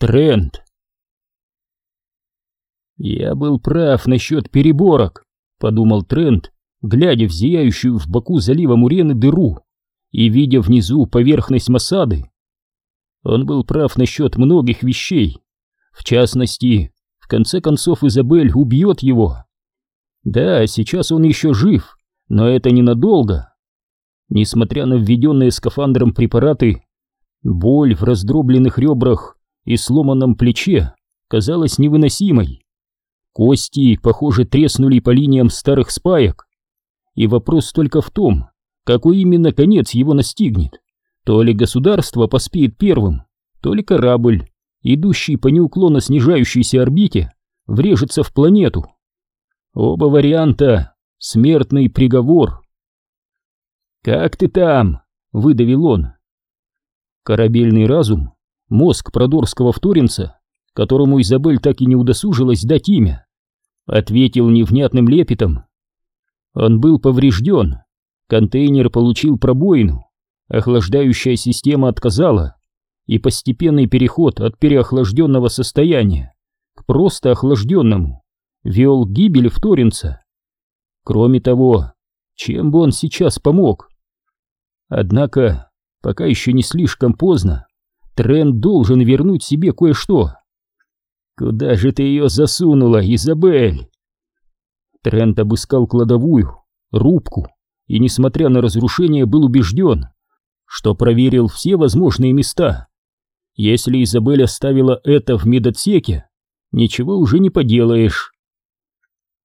Тренд. «Я был прав насчет переборок», — подумал Тренд, глядя в зияющую в боку залива Мурены дыру и видя внизу поверхность Масады. Он был прав насчет многих вещей. В частности, в конце концов Изабель убьет его. Да, сейчас он еще жив, но это ненадолго. Несмотря на введенные скафандром препараты, боль в раздробленных ребрах и сломанном плече казалась невыносимой. Кости, похоже, треснули по линиям старых спаек. И вопрос только в том, какой именно конец его настигнет. То ли государство поспеет первым, то ли корабль, идущий по неуклонно снижающейся орбите, врежется в планету. Оба варианта — смертный приговор. «Как ты там?» — выдавил он. Корабельный разум, мозг продорского вторинца, которому Изабель так и не удосужилась дать имя, ответил невнятным лепетом. Он был поврежден, контейнер получил пробоину, охлаждающая система отказала, и постепенный переход от переохлажденного состояния к просто охлажденному вел к гибели вторинца. Кроме того, чем бы он сейчас помог? Однако, пока еще не слишком поздно, Трент должен вернуть себе кое-что. «Куда же ты ее засунула, Изабель?» Трент обыскал кладовую, рубку, и, несмотря на разрушение, был убежден, что проверил все возможные места. Если Изабель оставила это в медотсеке, ничего уже не поделаешь.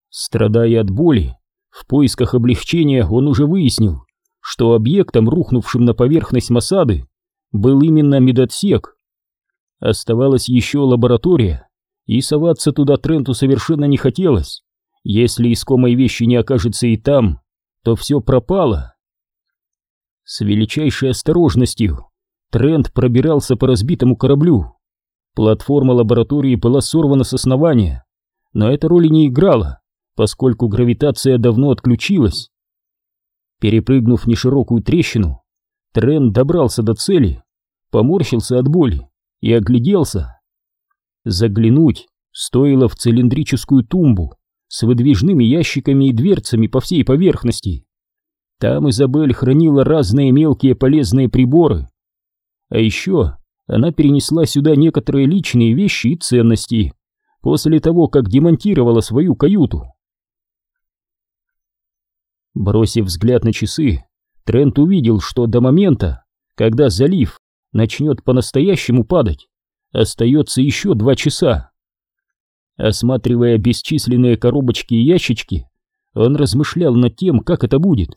Страдая от боли, в поисках облегчения он уже выяснил, что объектом, рухнувшим на поверхность Масады, был именно медотсек. Оставалась еще лаборатория, и соваться туда Тренту совершенно не хотелось. Если искомой вещи не окажется и там, то все пропало. С величайшей осторожностью Трент пробирался по разбитому кораблю. Платформа лаборатории была сорвана с основания, но эта роли не играла, поскольку гравитация давно отключилась. Перепрыгнув неширокую трещину, Трент добрался до цели, поморщился от боли и огляделся. Заглянуть стоило в цилиндрическую тумбу с выдвижными ящиками и дверцами по всей поверхности. Там Изабель хранила разные мелкие полезные приборы. А еще она перенесла сюда некоторые личные вещи и ценности после того, как демонтировала свою каюту. Бросив взгляд на часы, Трент увидел, что до момента, когда залив начнет по-настоящему падать, остается еще два часа. Осматривая бесчисленные коробочки и ящички, он размышлял над тем, как это будет.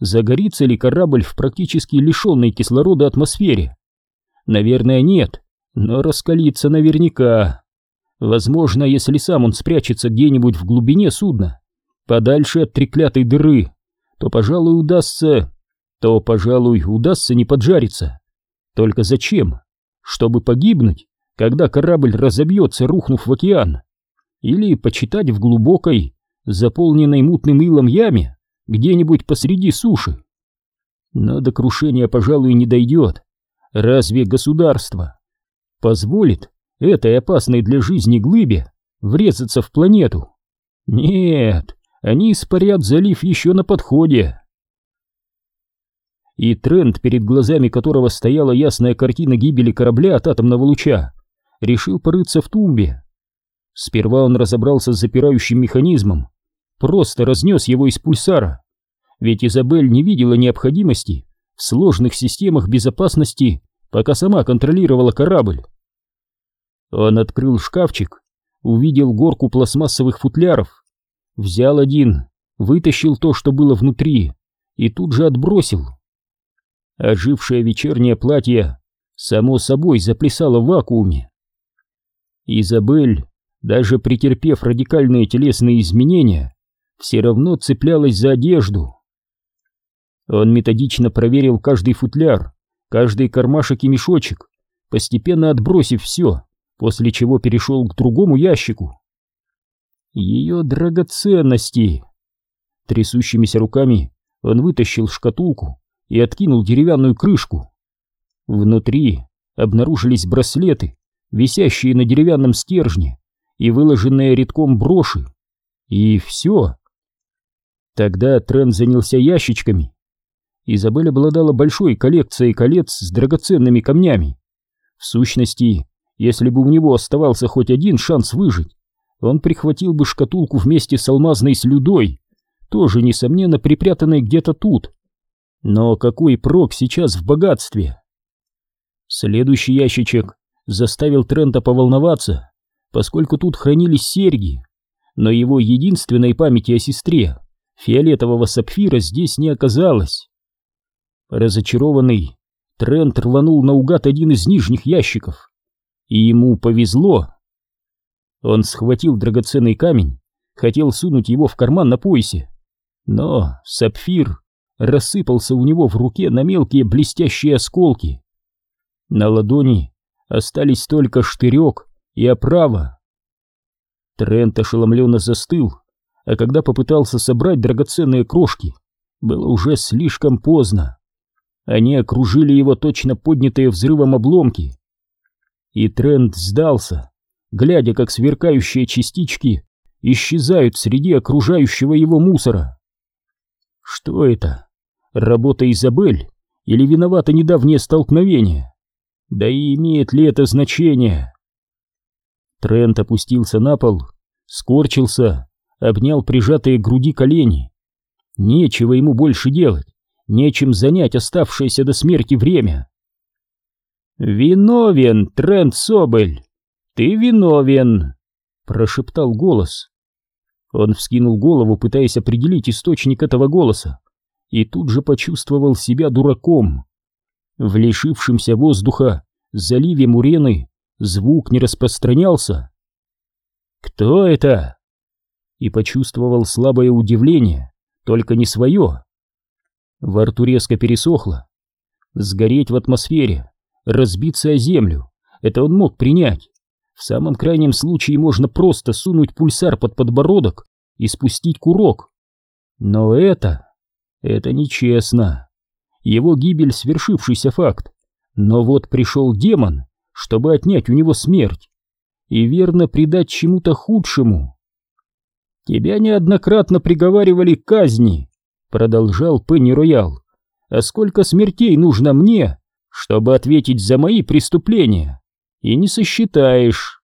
Загорится ли корабль в практически лишенной кислорода атмосфере? Наверное, нет, но раскалится наверняка. Возможно, если сам он спрячется где-нибудь в глубине судна, подальше от треклятой дыры, то, пожалуй, удастся... То, пожалуй, удастся не поджариться. Только зачем? Чтобы погибнуть, когда корабль разобьется, рухнув в океан? Или почитать в глубокой, заполненной мутным илом яме, где-нибудь посреди суши? Но до крушения, пожалуй, не дойдет. Разве государство позволит этой опасной для жизни глыбе врезаться в планету? Нет, они испарят залив еще на подходе. И тренд, перед глазами которого стояла ясная картина гибели корабля от атомного луча, решил порыться в тумбе. Сперва он разобрался с запирающим механизмом, просто разнес его из пульсара, ведь Изабель не видела необходимости в сложных системах безопасности, пока сама контролировала корабль. Он открыл шкафчик, увидел горку пластмассовых футляров, взял один, вытащил то, что было внутри, и тут же отбросил. Ожившее вечернее платье само собой заплясало в вакууме. Изабель, даже претерпев радикальные телесные изменения, все равно цеплялась за одежду. Он методично проверил каждый футляр, каждый кармашек и мешочек, постепенно отбросив все, после чего перешел к другому ящику. Ее драгоценности! Трясущимися руками он вытащил шкатулку и откинул деревянную крышку. Внутри обнаружились браслеты, висящие на деревянном стержне и выложенные редком броши. И все. Тогда Трент занялся ящичками. Изабель обладала большой коллекцией колец с драгоценными камнями. В сущности, если бы у него оставался хоть один шанс выжить, он прихватил бы шкатулку вместе с алмазной слюдой, тоже, несомненно, припрятанной где-то тут. Но какой прок сейчас в богатстве? Следующий ящичек заставил Трента поволноваться, поскольку тут хранились серьги, но его единственной памяти о сестре фиолетового сапфира здесь не оказалось. Разочарованный, Трент рванул наугад один из нижних ящиков, и ему повезло. Он схватил драгоценный камень, хотел сунуть его в карман на поясе, но сапфир рассыпался у него в руке на мелкие блестящие осколки. На ладони остались только штырек и оправа. Трент ошеломленно застыл, а когда попытался собрать драгоценные крошки, было уже слишком поздно. Они окружили его точно поднятые взрывом обломки. И Трент сдался, глядя, как сверкающие частички исчезают среди окружающего его мусора. Что это? Работа Изабель или виновато недавнее столкновение? Да и имеет ли это значение? Трент опустился на пол, скорчился, обнял прижатые к груди колени. Нечего ему больше делать, нечем занять оставшееся до смерти время. «Виновен, Трент Собель! Ты виновен!» — прошептал голос. Он вскинул голову, пытаясь определить источник этого голоса, и тут же почувствовал себя дураком. В лишившемся воздуха заливе Мурены звук не распространялся. «Кто это?» И почувствовал слабое удивление, только не свое. Во рту резко пересохло. Сгореть в атмосфере, разбиться о землю — это он мог принять. В самом крайнем случае можно просто сунуть пульсар под подбородок и спустить курок. Но это... это нечестно. Его гибель — свершившийся факт. Но вот пришел демон, чтобы отнять у него смерть и верно предать чему-то худшему. «Тебя неоднократно приговаривали к казни», — продолжал Пенни Роял. «А сколько смертей нужно мне, чтобы ответить за мои преступления? И не сосчитаешь».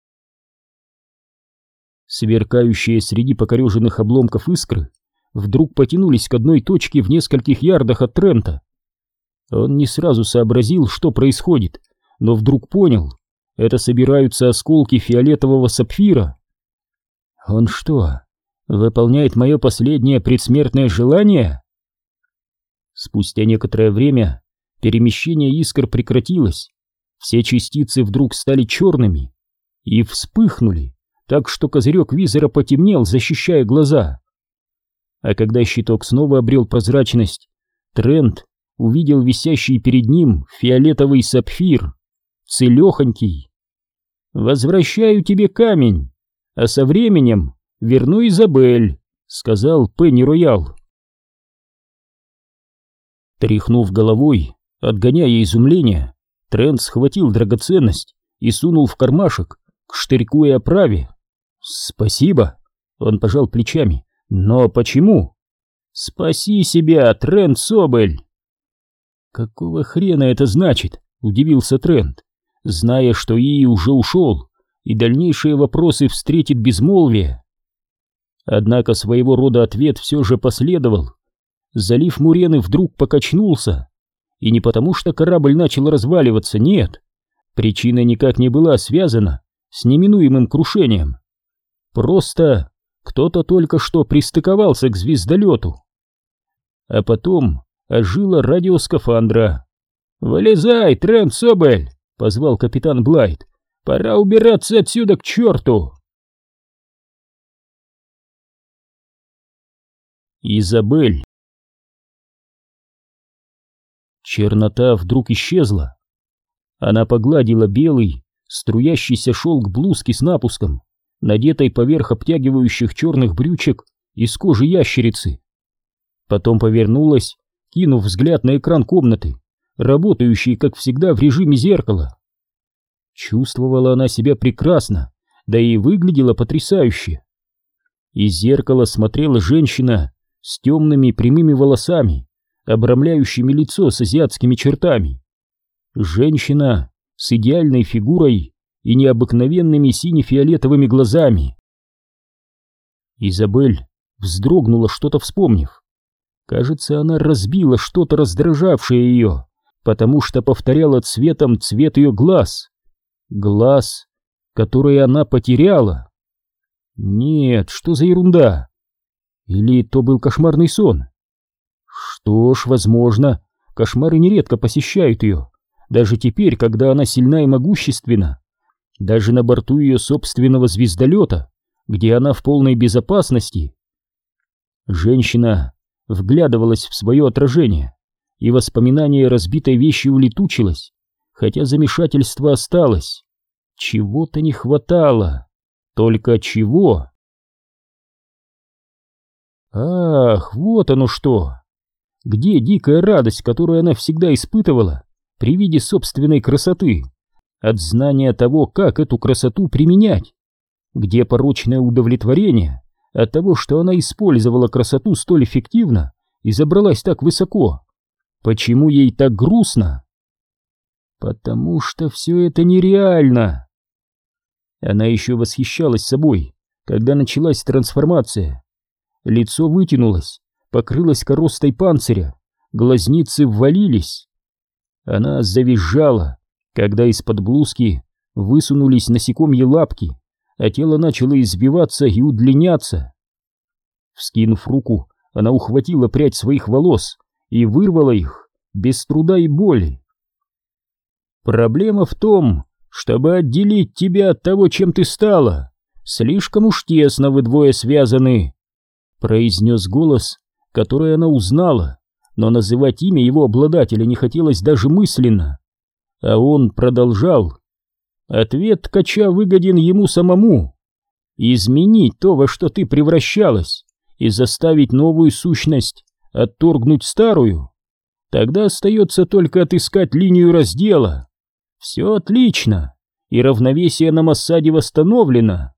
Сверкающие среди покореженных обломков искры вдруг потянулись к одной точке в нескольких ярдах от Трента. Он не сразу сообразил, что происходит, но вдруг понял, это собираются осколки фиолетового сапфира. Он что, выполняет мое последнее предсмертное желание? Спустя некоторое время перемещение искр прекратилось. Все частицы вдруг стали черными и вспыхнули, так что козырек визора потемнел, защищая глаза. А когда щиток снова обрел прозрачность, Трент увидел висящий перед ним фиолетовый сапфир целехонький. «Возвращаю тебе камень, а со временем верну Изабель», — сказал Пенни Роял. Тряхнув головой, отгоняя изумление, Трент схватил драгоценность и сунул в кармашек к штырьку и оправе. «Спасибо», — он пожал плечами. «Но почему?» «Спаси себя, Трент Собель!» «Какого хрена это значит?» — удивился Трент зная, что Ии уже ушел, и дальнейшие вопросы встретит безмолвие. Однако своего рода ответ все же последовал. Залив Мурены вдруг покачнулся, и не потому что корабль начал разваливаться, нет. Причина никак не была связана с неминуемым крушением. Просто кто-то только что пристыковался к звездолету. А потом ожила радиоскафандра. «Вылезай, Трент Собель!» — позвал капитан Блайт. «Пора убираться отсюда к черту!» Изабель Чернота вдруг исчезла. Она погладила белый, струящийся шелк блузки с напуском, надетой поверх обтягивающих черных брючек из кожи ящерицы. Потом повернулась, кинув взгляд на экран комнаты работающий, как всегда, в режиме зеркала. Чувствовала она себя прекрасно, да и выглядела потрясающе. Из зеркала смотрела женщина с темными прямыми волосами, обрамляющими лицо с азиатскими чертами. Женщина с идеальной фигурой и необыкновенными сине-фиолетовыми глазами. Изабель вздрогнула, что-то вспомнив. Кажется, она разбила что-то раздражавшее ее, потому что повторяла цветом цвет ее глаз. Глаз, который она потеряла. Нет, что за ерунда? Или то был кошмарный сон? Что ж, возможно, кошмары нередко посещают ее, даже теперь, когда она сильна и могущественна. Даже на борту ее собственного звездолета, где она в полной безопасности. Женщина вглядывалась в свое отражение, и воспоминание разбитой вещи улетучилось, хотя замешательство осталось. Чего-то не хватало. Только чего? Ах, вот оно что! Где дикая радость, которую она всегда испытывала при виде собственной красоты, от знания того, как эту красоту применять? Где порочное удовлетворение от того, что она использовала красоту столь эффективно и забралась так высоко? Почему ей так грустно? Потому что все это нереально. Она еще восхищалась собой, когда началась трансформация. Лицо вытянулось, покрылось коростой панциря, глазницы ввалились. Она завизжала, когда из-под блузки высунулись насекомьи лапки, а тело начало избиваться и удлиняться. Вскинув руку, она ухватила прядь своих волос и вырвала их без труда и боли. Проблема в том, чтобы отделить тебя от того, чем ты стала. Слишком уж тесно вы двое связаны, произнес голос, который она узнала, но называть имя его обладателя не хотелось даже мысленно. А он продолжал. Ответ ткача выгоден ему самому. Изменить то, во что ты превращалась, и заставить новую сущность отторгнуть старую. Тогда остается только отыскать линию раздела. Все отлично, и равновесие на Массаде восстановлено.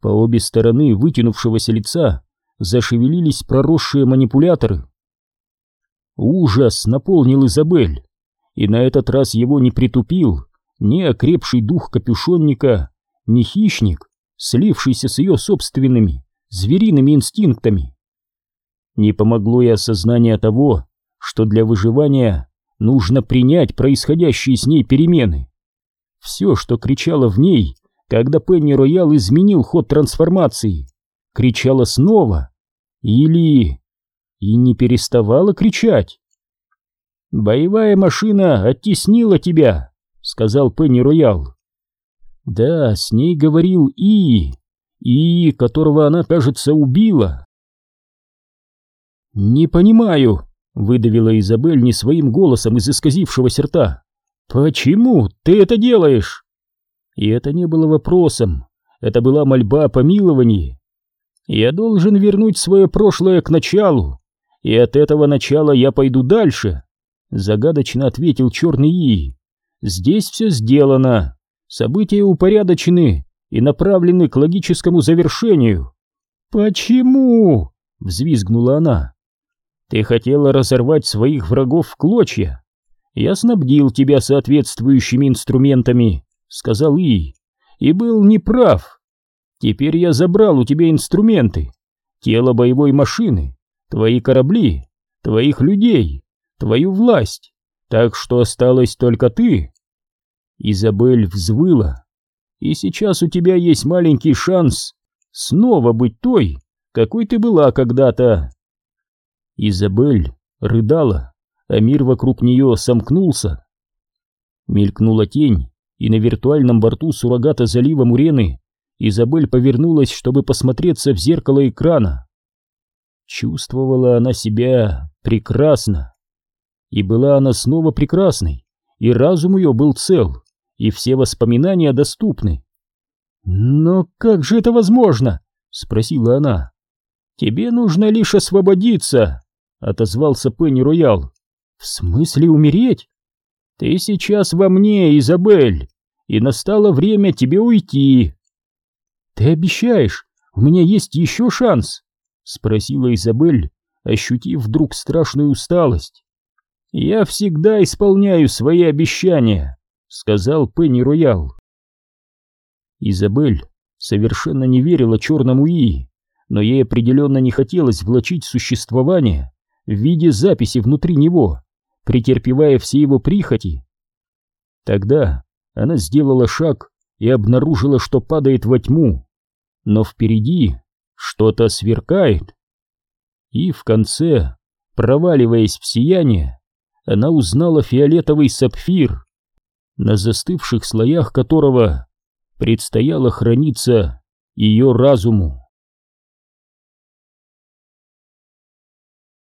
По обе стороны вытянувшегося лица зашевелились проросшие манипуляторы. Ужас наполнил Изабель, и на этот раз его не притупил ни окрепший дух капюшонника, ни хищник, слившийся с ее собственными звериными инстинктами. Не помогло и осознание того, что для выживания Нужно принять происходящие с ней перемены. Все, что кричало в ней, когда Пенни Роял изменил ход трансформации, кричало снова. Или... и не переставала кричать. «Боевая машина оттеснила тебя», — сказал Пенни Роял. «Да, с ней говорил И, И, которого она, кажется, убила». «Не понимаю», Выдавила Изабель не своим голосом из исказившегося рта. «Почему ты это делаешь?» И это не было вопросом, это была мольба о помиловании. Я должен вернуть свое прошлое к началу, и от этого начала я пойду дальше, загадочно ответил черный И. Здесь все сделано, события упорядочены и направлены к логическому завершению. Почему? взвизгнула она. Ты хотела разорвать своих врагов в клочья. Я снабдил тебя соответствующими инструментами, сказал И, и был неправ. Теперь я забрал у тебя инструменты, тело боевой машины, твои корабли, твоих людей, твою власть, так что осталась только ты. Изабель взвыла. И сейчас у тебя есть маленький шанс снова быть той, какой ты была когда-то. Изабель рыдала, а мир вокруг нее сомкнулся. Мелькнула тень, и на виртуальном борту суррогата залива Мурены Изабель повернулась, чтобы посмотреться в зеркало экрана. Чувствовала она себя прекрасно. И была она снова прекрасной, и разум ее был цел, и все воспоминания доступны. «Но как же это возможно?» — спросила она. «Тебе нужно лишь освободиться», — отозвался Пенни Роял. «В смысле умереть?» «Ты сейчас во мне, Изабель, и настало время тебе уйти. Ты обещаешь, у меня есть еще шанс? Спросила Изабель, ощутив вдруг страшную усталость. Я всегда исполняю свои обещания, сказал Пенни Роял. Изабель совершенно не верила черному И, но ей определенно не хотелось влачить существование в виде записи внутри него, претерпевая все его прихоти. Тогда она сделала шаг и обнаружила, что падает во тьму, но впереди что-то сверкает. И в конце, проваливаясь в сияние, она узнала фиолетовый сапфир, на застывших слоях которого предстояло храниться ее разуму.